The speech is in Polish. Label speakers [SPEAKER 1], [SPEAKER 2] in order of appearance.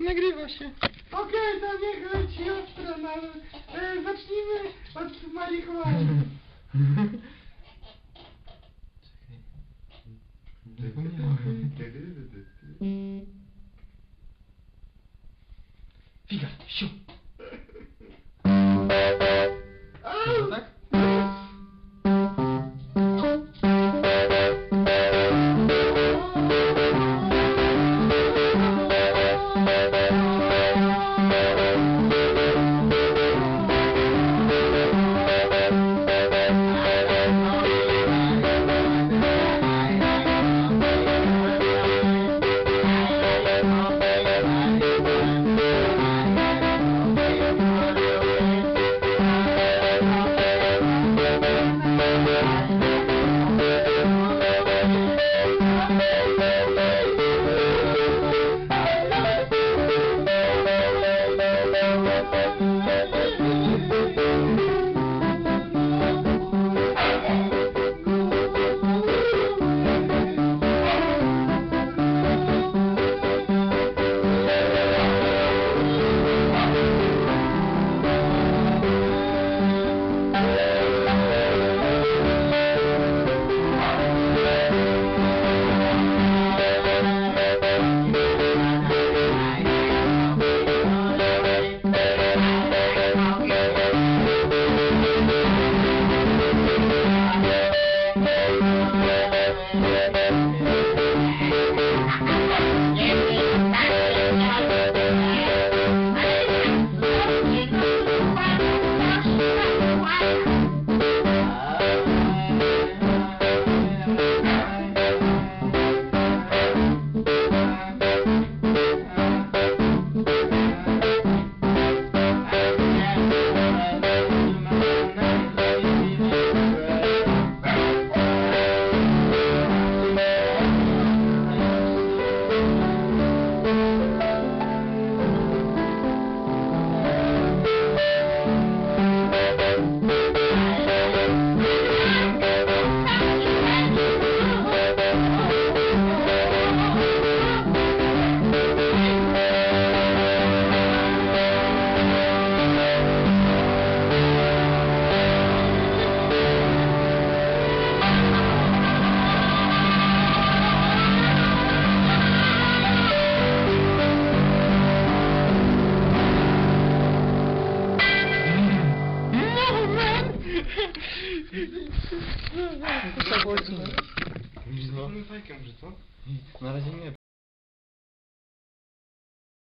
[SPEAKER 1] Nagrywa się.
[SPEAKER 2] Okej, to niech leci ostro, no. E, zacznijmy od marihuany.
[SPEAKER 1] Figa, siu. Música Co było ci?
[SPEAKER 3] Już z fajkiem, że co?
[SPEAKER 1] Na razie nie,